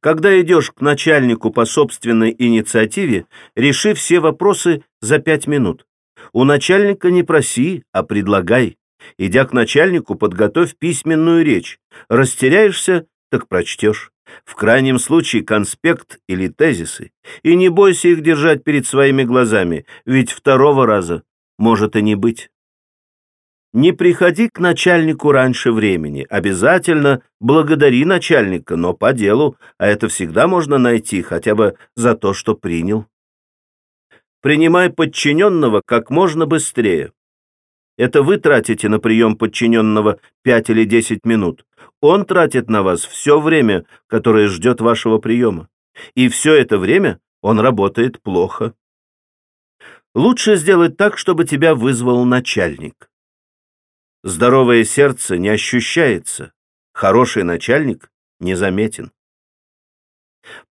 Когда идешь к начальнику по собственной инициативе, реши все вопросы за пять минут. У начальника не проси, а предлагай. Идя к начальнику, подготовь письменную речь. Растеряешься, так прочтешь. В крайнем случае конспект или тезисы. И не бойся их держать перед своими глазами, ведь второго раза может и не быть. Не приходи к начальнику раньше времени. Обязательно благодари начальника, но по делу, а это всегда можно найти хотя бы за то, что принял. Принимай подчиненного как можно быстрее. Это вы тратите на прием подчиненного 5 или 10 минут. Он тратит на вас все время, которое ждет вашего приема. И все это время он работает плохо. Лучше сделать так, чтобы тебя вызвал начальник. Здоровое сердце не ощущается, хороший начальник незаметен.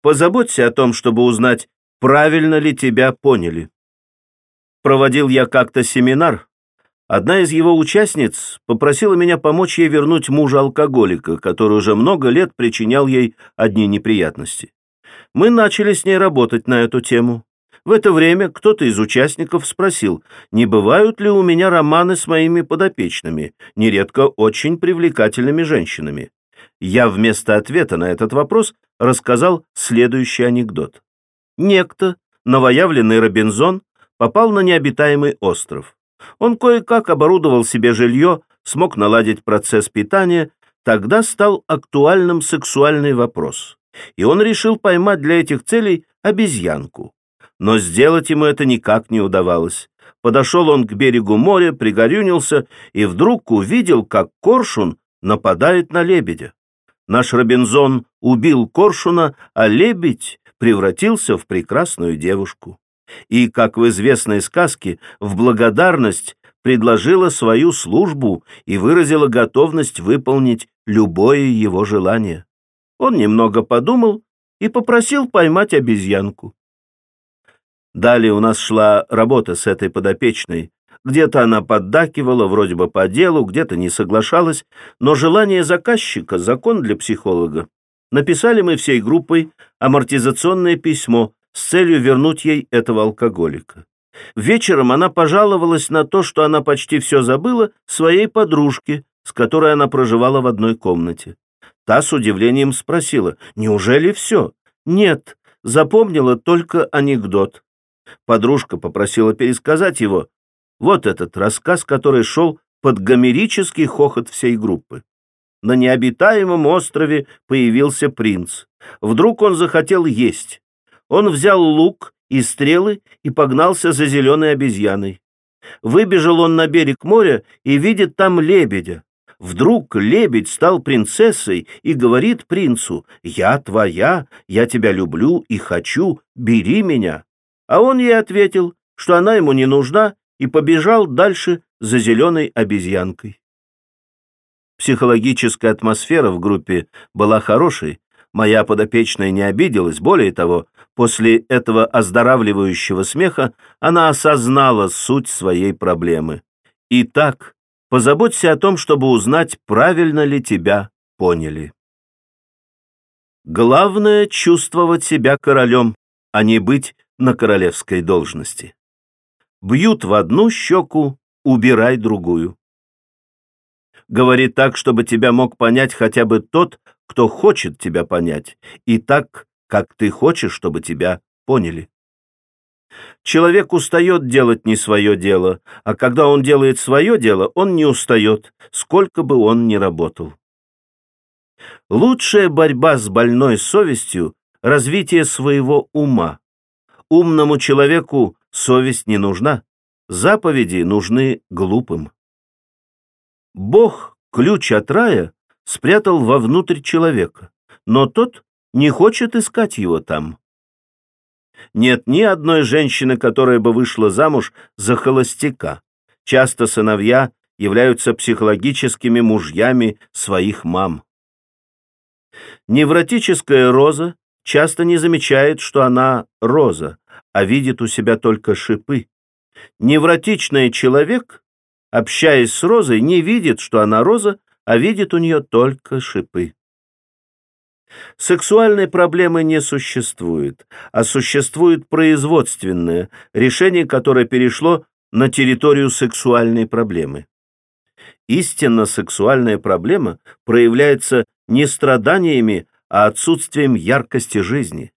Позаботься о том, чтобы узнать, правильно ли тебя поняли. Проводил я как-то семинар. Одна из его участниц попросила меня помочь ей вернуть мужа-алкоголика, который уже много лет причинял ей одни неприятности. Мы начали с ней работать на эту тему. В это время кто-то из участников спросил, не бывают ли у меня романы с моими подопечными, нередко очень привлекательными женщинами. Я вместо ответа на этот вопрос рассказал следующий анекдот. Некто, новоявленный Робинзон, попал на необитаемый остров. Он кое-как оборудовал себе жилье, смог наладить процесс питания, тогда стал актуальным сексуальный вопрос. И он решил поймать для этих целей обезьянку но сделать ему это никак не удавалось. Подошел он к берегу моря, пригорюнился и вдруг увидел, как коршун нападает на лебедя. Наш Робинзон убил коршуна, а лебедь превратился в прекрасную девушку. И, как в известной сказке, в благодарность предложила свою службу и выразила готовность выполнить любое его желание. Он немного подумал и попросил поймать обезьянку. Далее у нас шла работа с этой подопечной. Где-то она поддакивала, вроде бы по делу, где-то не соглашалась, но желание заказчика — закон для психолога. Написали мы всей группой амортизационное письмо с целью вернуть ей этого алкоголика. Вечером она пожаловалась на то, что она почти все забыла своей подружке, с которой она проживала в одной комнате. Та с удивлением спросила, «Неужели все?» «Нет, запомнила только анекдот». Подружка попросила пересказать его. Вот этот рассказ, который шел под гомерический хохот всей группы. На необитаемом острове появился принц. Вдруг он захотел есть. Он взял лук и стрелы и погнался за зеленой обезьяной. Выбежал он на берег моря и видит там лебедя. Вдруг лебедь стал принцессой и говорит принцу, «Я твоя, я тебя люблю и хочу, бери меня». А он ей ответил, что она ему не нужна, и побежал дальше за зеленой обезьянкой. Психологическая атмосфера в группе была хорошей, моя подопечная не обиделась, более того, после этого оздоравливающего смеха она осознала суть своей проблемы. Итак, позаботься о том, чтобы узнать, правильно ли тебя поняли. Главное — чувствовать себя королем, а не быть на королевской должности. Бьют в одну щеку, убирай другую. Говори так, чтобы тебя мог понять хотя бы тот, кто хочет тебя понять, и так, как ты хочешь, чтобы тебя поняли. Человек устает делать не свое дело, а когда он делает свое дело, он не устает, сколько бы он ни работал. Лучшая борьба с больной совестью — развитие своего ума, Умному человеку совесть не нужна, заповеди нужны глупым. Бог ключ от рая спрятал вовнутрь человека, но тот не хочет искать его там. Нет ни одной женщины, которая бы вышла замуж за холостяка. Часто сыновья являются психологическими мужьями своих мам. Невротическая роза часто не замечает, что она роза, а видит у себя только шипы. Невротичный человек, общаясь с розой, не видит, что она роза, а видит у нее только шипы. Сексуальной проблемы не существует, а существует производственное, решение которое перешло на территорию сексуальной проблемы. Истинно сексуальная проблема проявляется не страданиями, а отсутствием яркости жизни.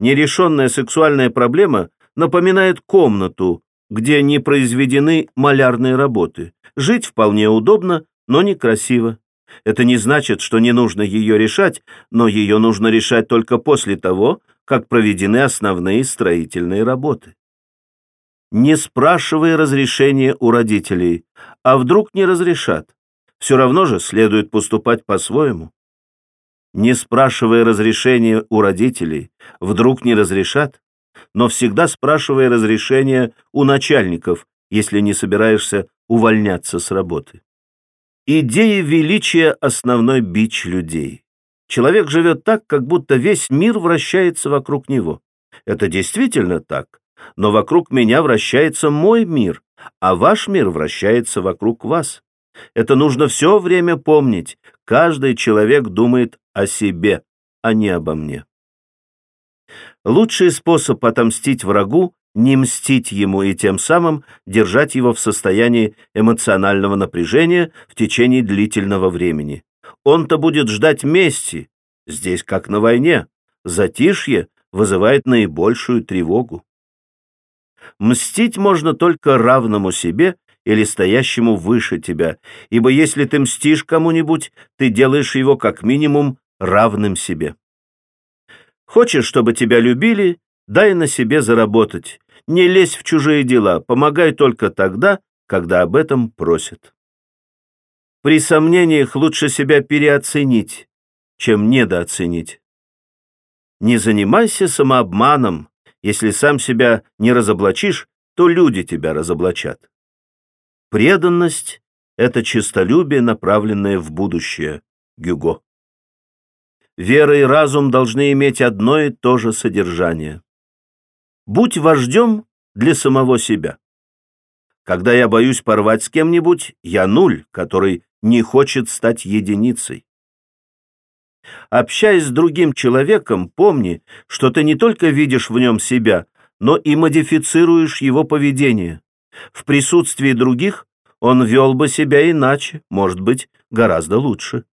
Нерешенная сексуальная проблема напоминает комнату, где не произведены малярные работы. Жить вполне удобно, но некрасиво. Это не значит, что не нужно ее решать, но ее нужно решать только после того, как проведены основные строительные работы. Не спрашивай разрешения у родителей, а вдруг не разрешат. Все равно же следует поступать по-своему. Не спрашивая разрешения у родителей, вдруг не разрешат, но всегда спрашивая разрешения у начальников, если не собираешься увольняться с работы. Идея величия – основной бич людей. Человек живет так, как будто весь мир вращается вокруг него. Это действительно так, но вокруг меня вращается мой мир, а ваш мир вращается вокруг вас. Это нужно все время помнить. Каждый человек думает о себе, а не обо мне. Лучший способ отомстить врагу не мстить ему и тем самым держать его в состоянии эмоционального напряжения в течение длительного времени. Он-то будет ждать мести, здесь как на войне, затишье вызывает наибольшую тревогу. Мстить можно только равному себе или стоящему выше тебя, ибо если ты мстишь кому-нибудь, ты делаешь его как минимум равным себе. Хочешь, чтобы тебя любили, дай на себе заработать, не лезь в чужие дела, помогай только тогда, когда об этом просят. При сомнениях лучше себя переоценить, чем недооценить. Не занимайся самообманом. Если сам себя не разоблачишь, то люди тебя разоблачат. Преданность — это честолюбие, направленное в будущее. Гюго. Вера и разум должны иметь одно и то же содержание. Будь вождем для самого себя. Когда я боюсь порвать с кем-нибудь, я нуль, который не хочет стать единицей. Общаясь с другим человеком, помни, что ты не только видишь в нем себя, но и модифицируешь его поведение. В присутствии других он вел бы себя иначе, может быть, гораздо лучше.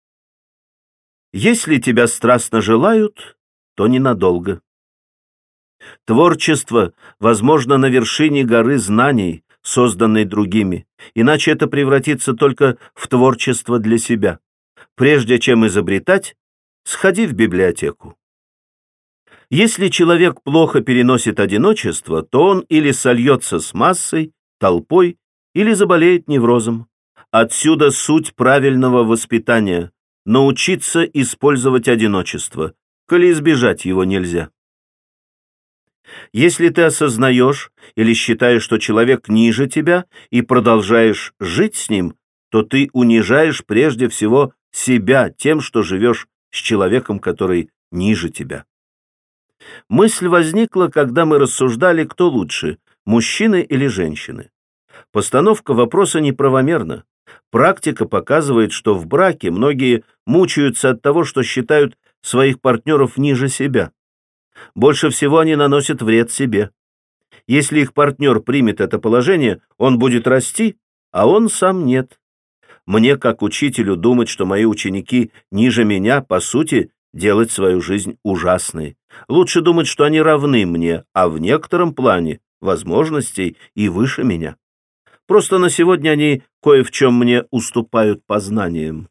Если тебя страстно желают, то ненадолго. Творчество возможно на вершине горы знаний, созданной другими, иначе это превратится только в творчество для себя. Прежде чем изобретать, сходи в библиотеку. Если человек плохо переносит одиночество, то он или сольется с массой, толпой, или заболеет неврозом. Отсюда суть правильного воспитания – научиться использовать одиночество, коли избежать его нельзя. Если ты осознаешь или считаешь, что человек ниже тебя и продолжаешь жить с ним, то ты унижаешь прежде всего себя тем, что живешь с человеком, который ниже тебя. Мысль возникла, когда мы рассуждали, кто лучше, мужчины или женщины. Постановка вопроса неправомерна. Практика показывает, что в браке многие мучаются от того, что считают своих партнеров ниже себя. Больше всего они наносят вред себе. Если их партнер примет это положение, он будет расти, а он сам нет. Мне, как учителю, думать, что мои ученики ниже меня, по сути, делать свою жизнь ужасной. Лучше думать, что они равны мне, а в некотором плане возможностей и выше меня. Просто на сегодня они кое в чем мне уступают познаниям.